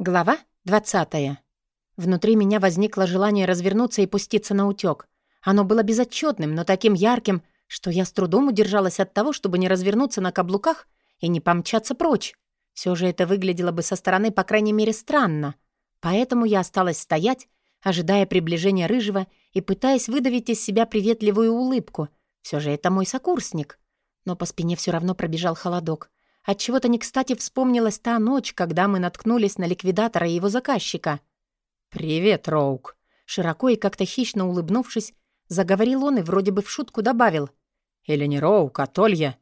Глава 20. Внутри меня возникло желание развернуться и пуститься на утёк. Оно было безотчетным, но таким ярким, что я с трудом удержалась от того, чтобы не развернуться на каблуках и не помчаться прочь. Все же это выглядело бы со стороны, по крайней мере, странно. Поэтому я осталась стоять, ожидая приближения Рыжего и пытаясь выдавить из себя приветливую улыбку. Все же это мой сокурсник. Но по спине все равно пробежал холодок. Отчего-то не кстати вспомнилась та ночь, когда мы наткнулись на ликвидатора и его заказчика. «Привет, Роук!» Широко и как-то хищно улыбнувшись, заговорил он и вроде бы в шутку добавил. «Или не Роук, а Толья?»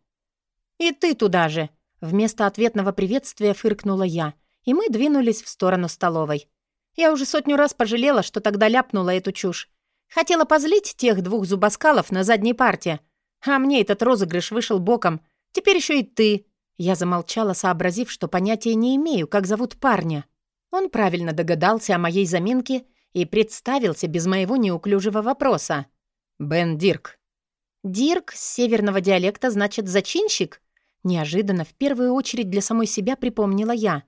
«И ты туда же!» Вместо ответного приветствия фыркнула я, и мы двинулись в сторону столовой. Я уже сотню раз пожалела, что тогда ляпнула эту чушь. Хотела позлить тех двух зубоскалов на задней парте. А мне этот розыгрыш вышел боком. Теперь еще и ты. Я замолчала, сообразив, что понятия не имею, как зовут парня. Он правильно догадался о моей заминке и представился без моего неуклюжего вопроса. «Бен Дирк». «Дирк с северного диалекта значит «зачинщик»?» Неожиданно, в первую очередь для самой себя припомнила я.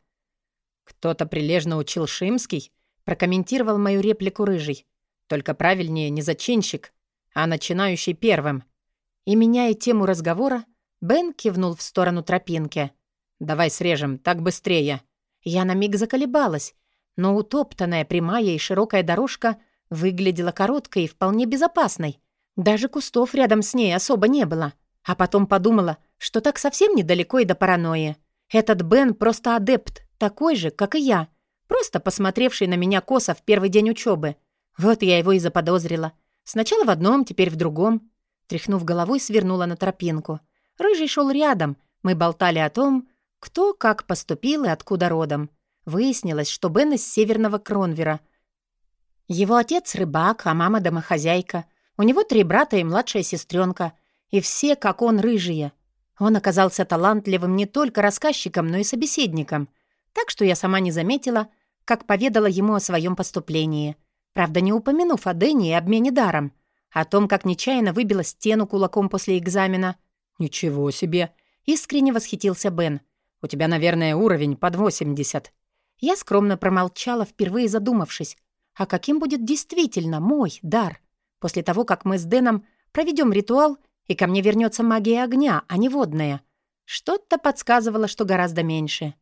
«Кто-то прилежно учил Шимский», прокомментировал мою реплику Рыжий. «Только правильнее не зачинщик, а начинающий первым». И, меняя тему разговора, Бен кивнул в сторону тропинки. «Давай срежем, так быстрее». Я на миг заколебалась, но утоптанная прямая и широкая дорожка выглядела короткой и вполне безопасной. Даже кустов рядом с ней особо не было. А потом подумала, что так совсем недалеко и до паранойи. Этот Бен просто адепт, такой же, как и я, просто посмотревший на меня косо в первый день учебы. Вот я его и заподозрила. Сначала в одном, теперь в другом. Тряхнув головой, свернула на тропинку. Рыжий шел рядом. Мы болтали о том, кто как поступил и откуда родом. Выяснилось, что Бен из северного Кронвера. Его отец — рыбак, а мама — домохозяйка. У него три брата и младшая сестренка. И все, как он, рыжие. Он оказался талантливым не только рассказчиком, но и собеседником. Так что я сама не заметила, как поведала ему о своем поступлении. Правда, не упомянув о Дэнни и обмене даром. О том, как нечаянно выбила стену кулаком после экзамена — «Ничего себе!» — искренне восхитился Бен. «У тебя, наверное, уровень под 80». Я скромно промолчала, впервые задумавшись. А каким будет действительно мой дар? После того, как мы с Дэном проведем ритуал, и ко мне вернется магия огня, а не водная. Что-то подсказывало, что гораздо меньше.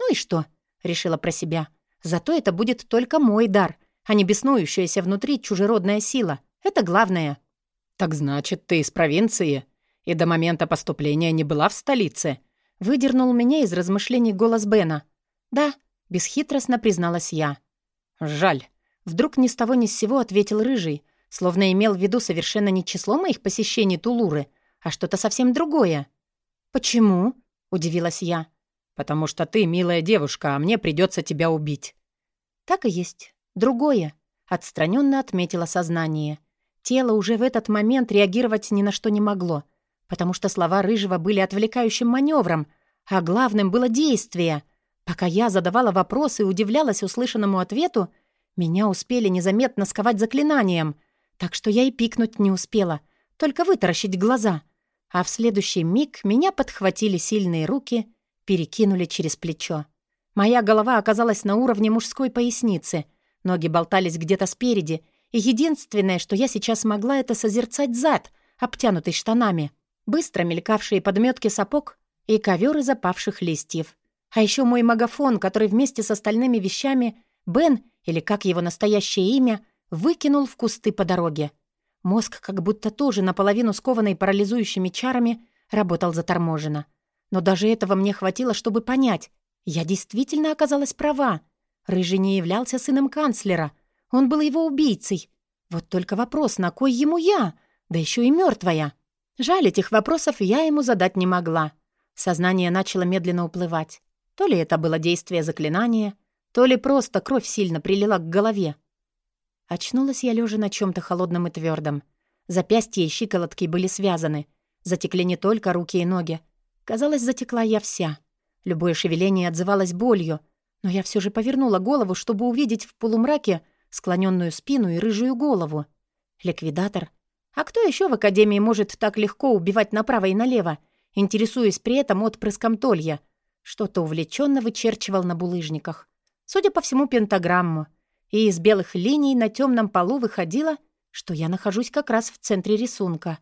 «Ну и что?» — решила про себя. «Зато это будет только мой дар, а не беснующаяся внутри чужеродная сила. Это главное». «Так значит, ты из провинции?» И до момента поступления не была в столице?» Выдернул меня из размышлений голос Бена. «Да», — бесхитростно призналась я. «Жаль». Вдруг ни с того ни с сего ответил Рыжий, словно имел в виду совершенно не число моих посещений Тулуры, а что-то совсем другое. «Почему?» — удивилась я. «Потому что ты милая девушка, а мне придется тебя убить». «Так и есть. Другое», — отстраненно отметила сознание. Тело уже в этот момент реагировать ни на что не могло потому что слова Рыжего были отвлекающим маневром, а главным было действие. Пока я задавала вопросы и удивлялась услышанному ответу, меня успели незаметно сковать заклинанием, так что я и пикнуть не успела, только вытаращить глаза. А в следующий миг меня подхватили сильные руки, перекинули через плечо. Моя голова оказалась на уровне мужской поясницы, ноги болтались где-то спереди, и единственное, что я сейчас могла, это созерцать зад, обтянутый штанами — быстро мелькавшие подметки сапог и ковер из опавших листьев. А еще мой магафон, который вместе с остальными вещами Бен, или как его настоящее имя, выкинул в кусты по дороге. Мозг, как будто тоже наполовину скованный парализующими чарами, работал заторможенно. Но даже этого мне хватило, чтобы понять. Я действительно оказалась права. Рыжий не являлся сыном канцлера. Он был его убийцей. Вот только вопрос, на кой ему я? Да еще и мертвая. Жаль, этих вопросов я ему задать не могла. Сознание начало медленно уплывать. То ли это было действие заклинания, то ли просто кровь сильно прилила к голове. Очнулась я лежа на чем то холодном и твердом. Запястья и щиколотки были связаны. Затекли не только руки и ноги. Казалось, затекла я вся. Любое шевеление отзывалось болью, но я все же повернула голову, чтобы увидеть в полумраке склоненную спину и рыжую голову. Ликвидатор — а кто еще в Академии может так легко убивать направо и налево, интересуясь при этом отпрыском Толья? Что-то увлеченно вычерчивал на булыжниках. судя по всему, пентаграмму, и из белых линий на темном полу выходило, что я нахожусь как раз в центре рисунка.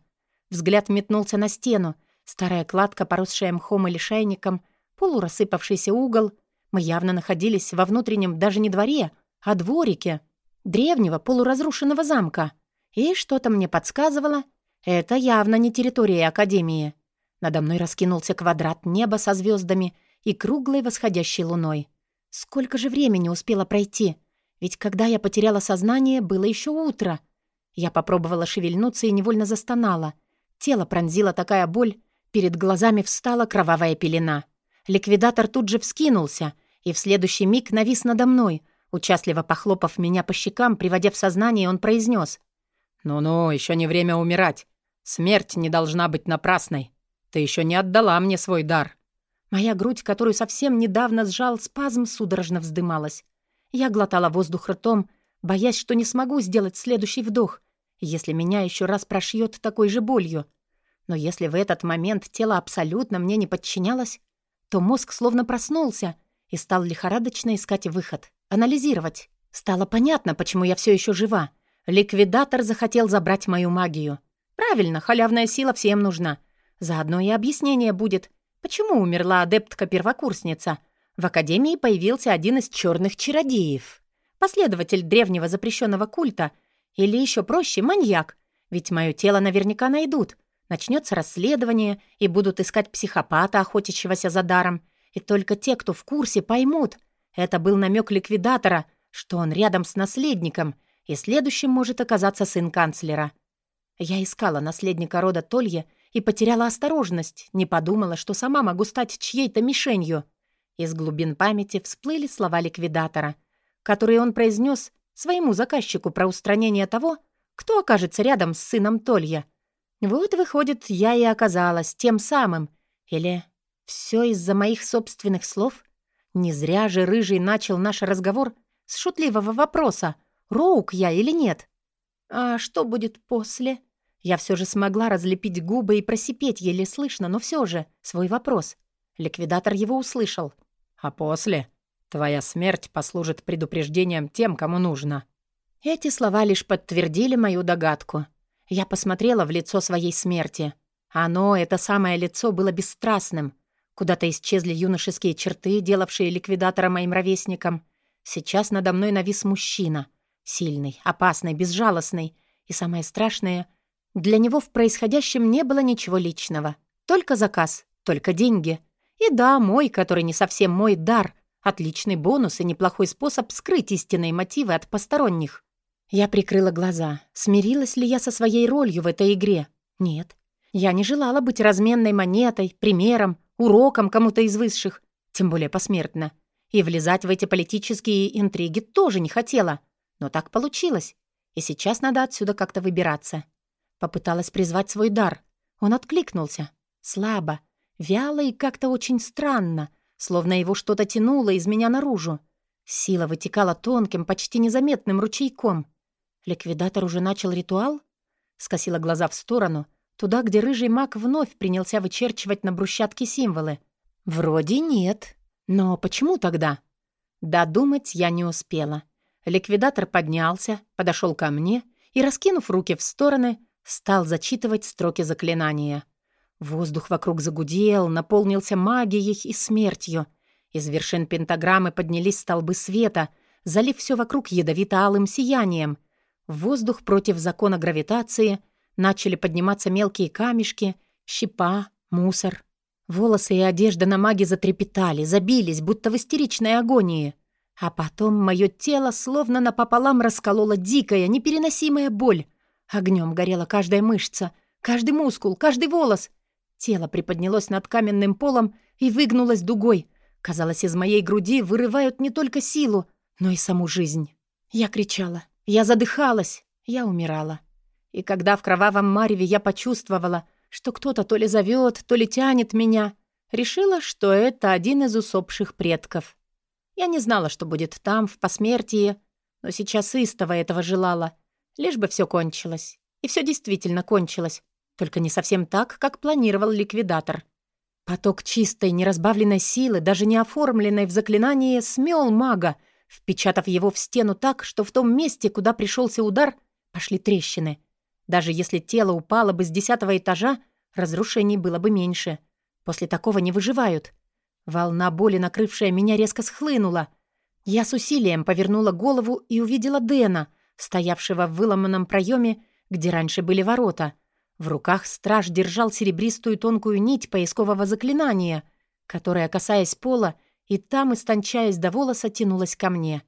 Взгляд метнулся на стену, старая кладка, поросшая мхом или шайником, полурассыпавшийся угол. Мы явно находились во внутреннем даже не дворе, а дворике древнего полуразрушенного замка. И что-то мне подсказывало, это явно не территория Академии. Надо мной раскинулся квадрат неба со звездами и круглой восходящей луной. Сколько же времени успело пройти? Ведь когда я потеряла сознание, было еще утро. Я попробовала шевельнуться и невольно застонала. Тело пронзила такая боль, перед глазами встала кровавая пелена. Ликвидатор тут же вскинулся и в следующий миг навис надо мной. Участливо похлопав меня по щекам, приводя в сознание, он произнес: «Ну-ну, еще не время умирать. Смерть не должна быть напрасной. Ты еще не отдала мне свой дар». Моя грудь, которую совсем недавно сжал спазм, судорожно вздымалась. Я глотала воздух ртом, боясь, что не смогу сделать следующий вдох, если меня еще раз прошьет такой же болью. Но если в этот момент тело абсолютно мне не подчинялось, то мозг словно проснулся и стал лихорадочно искать выход, анализировать. Стало понятно, почему я все еще жива. Ликвидатор захотел забрать мою магию. Правильно, халявная сила всем нужна. Заодно и объяснение будет — Почему умерла адептка-первокурсница? В Академии появился один из черных чародеев. Последователь древнего запрещенного культа. Или еще проще, маньяк. Ведь мое тело наверняка найдут. Начнется расследование, и будут искать психопата, охотящегося за даром. И только те, кто в курсе, поймут. Это был намек ликвидатора, что он рядом с наследником, и следующим может оказаться сын канцлера. Я искала наследника рода Толье и потеряла осторожность, не подумала, что сама могу стать чьей-то мишенью. Из глубин памяти всплыли слова ликвидатора, которые он произнес своему заказчику про устранение того, кто окажется рядом с сыном Толья. Вот, выходит, я и оказалась тем самым. Или все из-за моих собственных слов? Не зря же Рыжий начал наш разговор с шутливого вопроса, роук я или нет. А что будет после? Я все же смогла разлепить губы и просипеть еле слышно, но все же свой вопрос. Ликвидатор его услышал. «А после? Твоя смерть послужит предупреждением тем, кому нужно». Эти слова лишь подтвердили мою догадку. Я посмотрела в лицо своей смерти. Оно, это самое лицо, было бесстрастным. Куда-то исчезли юношеские черты, делавшие ликвидатора моим ровесником. Сейчас надо мной навис мужчина. Сильный, опасный, безжалостный. И самое страшное — для него в происходящем не было ничего личного. Только заказ, только деньги. И да, мой, который не совсем мой, дар. Отличный бонус и неплохой способ скрыть истинные мотивы от посторонних. Я прикрыла глаза. Смирилась ли я со своей ролью в этой игре? Нет. Я не желала быть разменной монетой, примером, уроком кому-то из высших, тем более посмертно. И влезать в эти политические интриги тоже не хотела. Но так получилось. И сейчас надо отсюда как-то выбираться. Попыталась призвать свой дар. Он откликнулся. Слабо, вяло и как-то очень странно, словно его что-то тянуло из меня наружу. Сила вытекала тонким, почти незаметным ручейком. Ликвидатор уже начал ритуал? Скосила глаза в сторону, туда, где рыжий маг вновь принялся вычерчивать на брусчатке символы. Вроде нет. Но почему тогда? Додумать я не успела. Ликвидатор поднялся, подошел ко мне и, раскинув руки в стороны, Стал зачитывать строки заклинания. Воздух вокруг загудел, наполнился магией и смертью. Из вершин пентаграммы поднялись столбы света, залив все вокруг ядовито-алым сиянием. В воздух против закона гравитации начали подниматься мелкие камешки, щепа, мусор. Волосы и одежда на маге затрепетали, забились, будто в истеричной агонии. А потом мое тело словно напополам расколола дикая, непереносимая боль — Огнем горела каждая мышца, каждый мускул, каждый волос. Тело приподнялось над каменным полом и выгнулось дугой. Казалось, из моей груди вырывают не только силу, но и саму жизнь. Я кричала, я задыхалась, я умирала. И когда в кровавом мареве я почувствовала, что кто-то то ли зовет, то ли тянет меня, решила, что это один из усопших предков. Я не знала, что будет там, в посмертии, но сейчас истово этого желала — Лишь бы все кончилось. И все действительно кончилось. Только не совсем так, как планировал ликвидатор. Поток чистой, неразбавленной силы, даже не оформленной в заклинании, смел мага, впечатав его в стену так, что в том месте, куда пришелся удар, пошли трещины. Даже если тело упало бы с десятого этажа, разрушений было бы меньше. После такого не выживают. Волна боли, накрывшая меня, резко схлынула. Я с усилием повернула голову и увидела Дэна, стоявшего в выломанном проеме, где раньше были ворота. В руках страж держал серебристую тонкую нить поискового заклинания, которая, касаясь пола, и там, истончаясь до волоса, тянулась ко мне.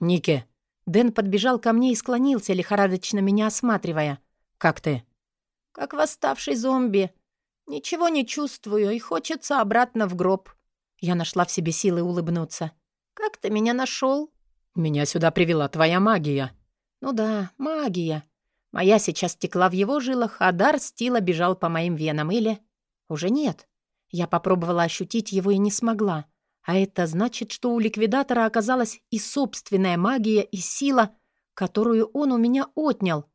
«Нике!» Дэн подбежал ко мне и склонился, лихорадочно меня осматривая. «Как ты?» «Как восставший зомби. Ничего не чувствую, и хочется обратно в гроб». Я нашла в себе силы улыбнуться. «Как ты меня нашел? «Меня сюда привела твоя магия». «Ну да, магия. Моя сейчас текла в его жилах, а дар стила бежал по моим венам. Или... Уже нет. Я попробовала ощутить его и не смогла. А это значит, что у ликвидатора оказалась и собственная магия, и сила, которую он у меня отнял.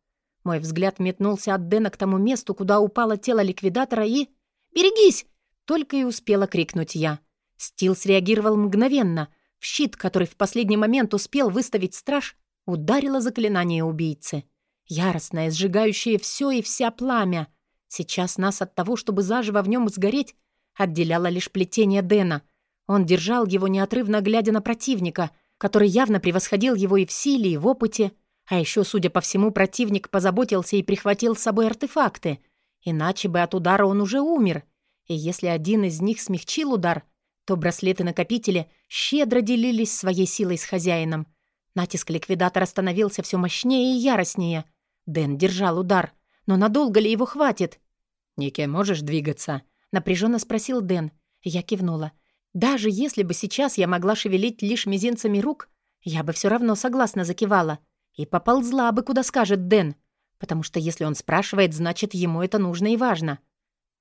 Мой взгляд метнулся от Дэна к тому месту, куда упало тело ликвидатора, и... «Берегись!» — только и успела крикнуть я. Стил среагировал мгновенно. В щит, который в последний момент успел выставить страж, ударило заклинание убийцы. Яростное, сжигающее все и вся пламя. Сейчас нас от того, чтобы заживо в нем сгореть, отделяло лишь плетение Дэна — он держал его неотрывно, глядя на противника, который явно превосходил его и в силе, и в опыте. А еще, судя по всему, противник позаботился и прихватил с собой артефакты. Иначе бы от удара он уже умер. И если один из них смягчил удар, то браслеты-накопители щедро делились своей силой с хозяином. Натиск ликвидатора становился все мощнее и яростнее. Дэн держал удар. Но надолго ли его хватит? «Нике, можешь двигаться?» — напряженно спросил Дэн. Я кивнула. Даже если бы сейчас я могла шевелить лишь мизинцами рук, я бы все равно согласно закивала и поползла бы, куда скажет Дэн, потому что если он спрашивает, значит, ему это нужно и важно.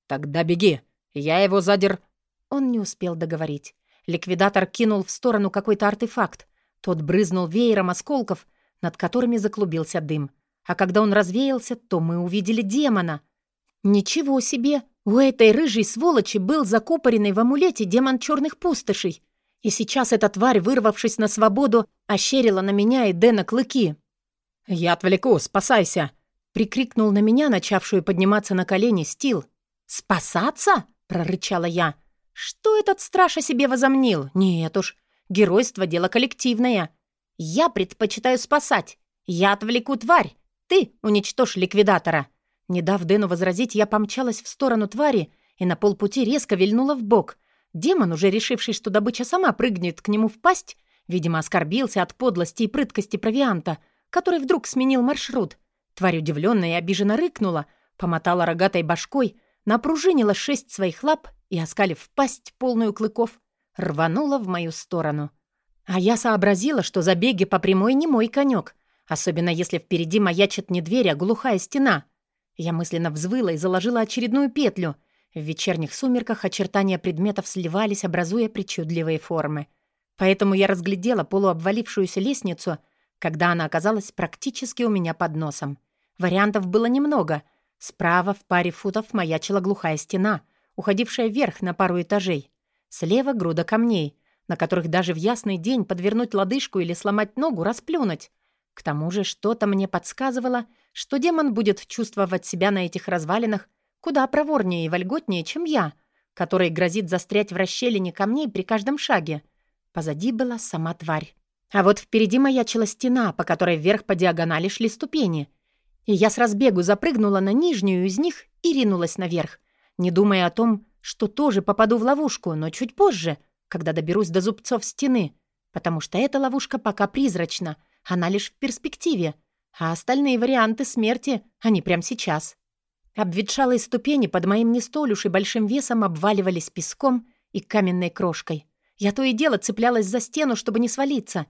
«Тогда беги, я его задер...» Он не успел договорить. Ликвидатор кинул в сторону какой-то артефакт. Тот брызнул веером осколков, над которыми заклубился дым. А когда он развеялся, то мы увидели демона. «Ничего себе! У этой рыжей сволочи был закупоренный в амулете демон черных пустошей. И сейчас эта тварь, вырвавшись на свободу, ощерила на меня и Дэна клыки. «Я отвлеку, спасайся!» — прикрикнул на меня, начавшую подниматься на колени, Стил. «Спасаться?» — прорычала я. «Что этот страж о себе возомнил? Нет уж, геройство — дело коллективное. Я предпочитаю спасать. Я отвлеку тварь. Ты уничтожь ликвидатора». Не дав Дэну возразить, я помчалась в сторону твари и на полпути резко вильнула в бок. Демон, уже решивший, что добыча сама прыгнет к нему в пасть, видимо, оскорбился от подлости и прыткости провианта, который вдруг сменил маршрут. Тварь удивленно и обиженно рыкнула, помотала рогатой башкой, напружинила шесть своих лап и, оскалив пасть, полную клыков, рванула в мою сторону. А я сообразила, что забеги по прямой не мой конек, особенно если впереди маячит не дверь, а глухая стена — я мысленно взвыла и заложила очередную петлю. В вечерних сумерках очертания предметов сливались, образуя причудливые формы. Поэтому я разглядела полуобвалившуюся лестницу, когда она оказалась практически у меня под носом. Вариантов было немного. Справа в паре футов маячила глухая стена, уходившая вверх на пару этажей. Слева груда камней, на которых даже в ясный день подвернуть лодыжку или сломать ногу, расплюнуть. К тому же что-то мне подсказывало, что демон будет чувствовать себя на этих развалинах куда проворнее и вольготнее, чем я, который грозит застрять в расщелине камней при каждом шаге. Позади была сама тварь. А вот впереди маячила стена, по которой вверх по диагонали шли ступени. И я с разбегу запрыгнула на нижнюю из них и ринулась наверх, не думая о том, что тоже попаду в ловушку, но чуть позже, когда доберусь до зубцов стены, потому что эта ловушка пока призрачна, она лишь в перспективе — а остальные варианты смерти, они прямо сейчас. Обветшалые ступени под моим не столь уж и большим весом обваливались песком и каменной крошкой. Я то и дело цеплялась за стену, чтобы не свалиться.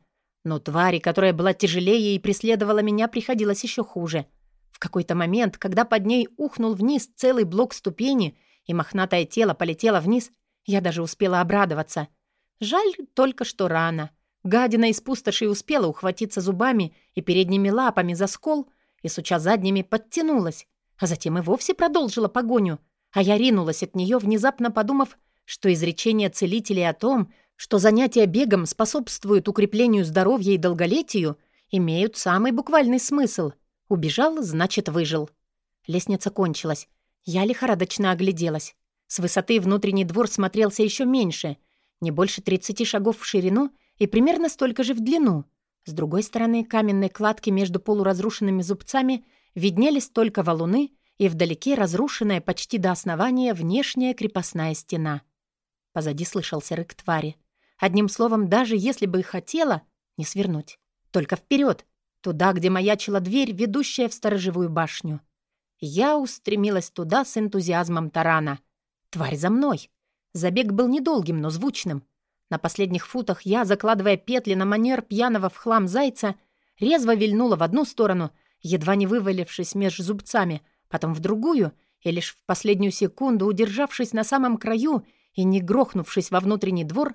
Но твари, которая была тяжелее и преследовала меня, приходилось еще хуже. В какой-то момент, когда под ней ухнул вниз целый блок ступени и мохнатое тело полетело вниз, я даже успела обрадоваться. Жаль только, что рано. Гадина из пустоши успела ухватиться зубами и передними лапами за скол и, суча задними, подтянулась, а затем и вовсе продолжила погоню, а я ринулась от нее, внезапно подумав, что изречение целителей о том, что занятия бегом способствуют укреплению здоровья и долголетию, имеют самый буквальный смысл. Убежал, значит, выжил. Лестница кончилась. Я лихорадочно огляделась. С высоты внутренний двор смотрелся еще меньше, не больше 30 шагов в ширину и примерно столько же в длину. С другой стороны каменной кладки между полуразрушенными зубцами виднелись только валуны и вдалеке разрушенная почти до основания внешняя крепостная стена. Позади слышался рык твари. Одним словом, даже если бы и хотела, не свернуть. Только вперед, туда, где маячила дверь, ведущая в сторожевую башню. Я устремилась туда с энтузиазмом тарана. Тварь за мной. Забег был недолгим, но звучным. На последних футах я, закладывая петли на манер пьяного в хлам зайца, резво вильнула в одну сторону, едва не вывалившись меж зубцами, потом в другую, и лишь в последнюю секунду, удержавшись на самом краю и не грохнувшись во внутренний двор,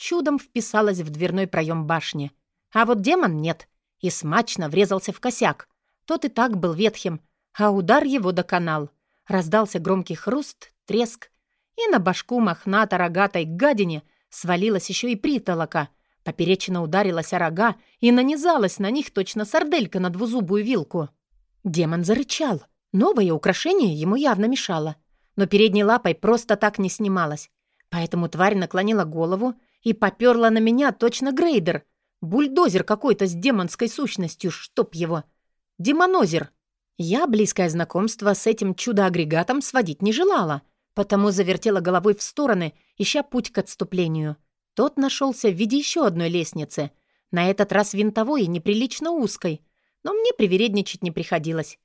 чудом вписалась в дверной проем башни. А вот демон нет, и смачно врезался в косяк. Тот и так был ветхим, а удар его доконал. Раздался громкий хруст, треск, и на башку мохнато-рогатой гадине свалилась еще и притолока. Поперечина ударилась о рога и нанизалась на них точно сарделька на двузубую вилку. Демон зарычал. Новое украшение ему явно мешало. Но передней лапой просто так не снималась. Поэтому тварь наклонила голову и поперла на меня точно грейдер. Бульдозер какой-то с демонской сущностью, чтоб его. Демонозер. Я близкое знакомство с этим чудо-агрегатом сводить не желала, потому завертела головой в стороны, ища путь к отступлению. Тот нашелся в виде еще одной лестницы, на этот раз винтовой и неприлично узкой, но мне привередничать не приходилось.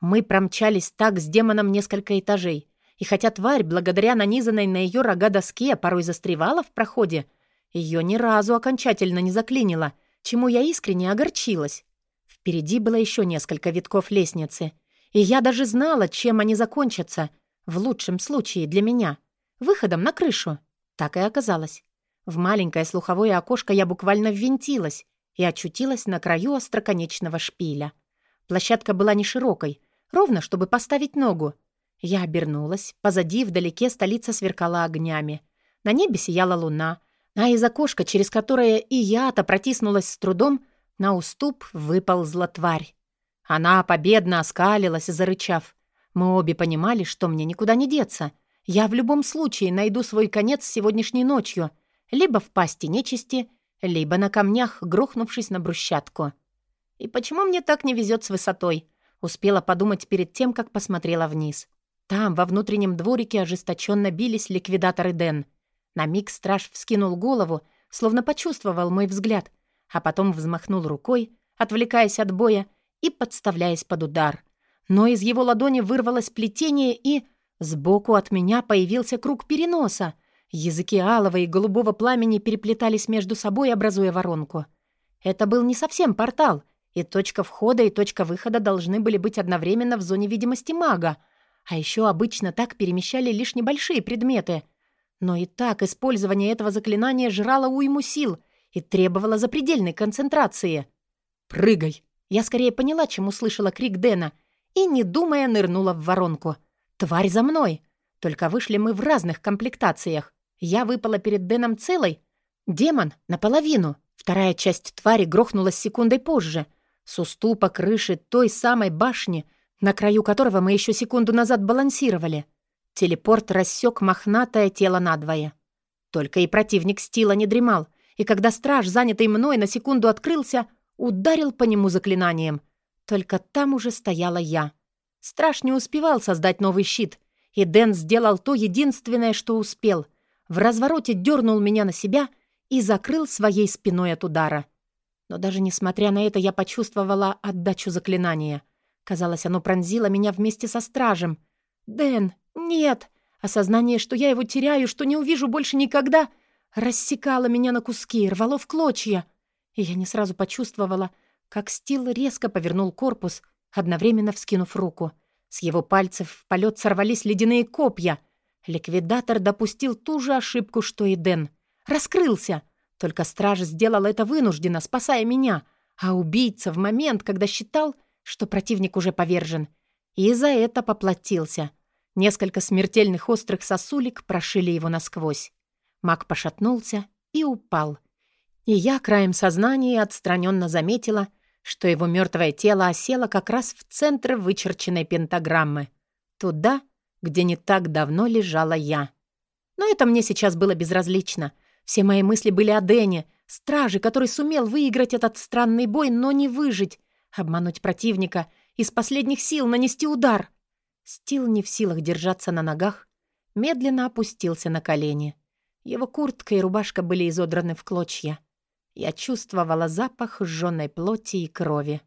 Мы промчались так с демоном несколько этажей, и хотя тварь, благодаря нанизанной на ее рога доске, порой застревала в проходе, ее ни разу окончательно не заклинило, чему я искренне огорчилась. Впереди было еще несколько витков лестницы, и я даже знала, чем они закончатся, в лучшем случае для меня. Выходом на крышу. Так и оказалось. В маленькое слуховое окошко я буквально ввинтилась и очутилась на краю остроконечного шпиля. Площадка была не широкой, ровно, чтобы поставить ногу. Я обернулась, позади вдалеке столица сверкала огнями. На небе сияла луна, а из окошка, через которое и я-то протиснулась с трудом, на уступ выползла тварь. Она победно оскалилась, зарычав. Мы обе понимали, что мне никуда не деться. Я в любом случае найду свой конец сегодняшней ночью, либо в пасти нечисти, либо на камнях, грохнувшись на брусчатку. И почему мне так не везет с высотой? Успела подумать перед тем, как посмотрела вниз. Там, во внутреннем дворике, ожесточенно бились ликвидаторы Дэн. На миг страж вскинул голову, словно почувствовал мой взгляд — а потом взмахнул рукой, отвлекаясь от боя и подставляясь под удар. Но из его ладони вырвалось плетение, и сбоку от меня появился круг переноса. Языки алого и голубого пламени переплетались между собой, образуя воронку. Это был не совсем портал, и точка входа и точка выхода должны были быть одновременно в зоне видимости мага, а еще обычно так перемещали лишь небольшие предметы. Но и так использование этого заклинания жрало уйму сил — и требовала запредельной концентрации. «Прыгай!» Я скорее поняла, чем услышала крик Дэна, и, не думая, нырнула в воронку. «Тварь за мной!» Только вышли мы в разных комплектациях. Я выпала перед Дэном целой. Демон — наполовину. Вторая часть твари грохнулась секундой позже. С уступа крыши той самой башни, на краю которого мы еще секунду назад балансировали. Телепорт рассек мохнатое тело надвое. Только и противник Стила не дремал — и когда страж, занятый мной, на секунду открылся, ударил по нему заклинанием. Только там уже стояла я. Страж не успевал создать новый щит, и Дэн сделал то единственное, что успел. В развороте дернул меня на себя и закрыл своей спиной от удара. Но даже несмотря на это, я почувствовала отдачу заклинания. Казалось, оно пронзило меня вместе со стражем. «Дэн, нет!» Осознание, что я его теряю, что не увижу больше никогда — рассекало меня на куски, рвало в клочья. И я не сразу почувствовала, как Стил резко повернул корпус, одновременно вскинув руку. С его пальцев в полет сорвались ледяные копья. Ликвидатор допустил ту же ошибку, что и Дэн. Раскрылся. Только страж сделал это вынужденно, спасая меня, а убийца в момент, когда считал, что противник уже повержен. И за это поплатился. Несколько смертельных острых сосулек прошили его насквозь. Маг пошатнулся и упал. И я краем сознания отстраненно заметила, что его мертвое тело осело как раз в центр вычерченной пентаграммы. Туда, где не так давно лежала я. Но это мне сейчас было безразлично. Все мои мысли были о Дэне, страже, который сумел выиграть этот странный бой, но не выжить, обмануть противника, из последних сил нанести удар. Стил не в силах держаться на ногах, медленно опустился на колени. Его куртка и рубашка были изодраны в клочья. Я чувствовала запах сжёной плоти и крови.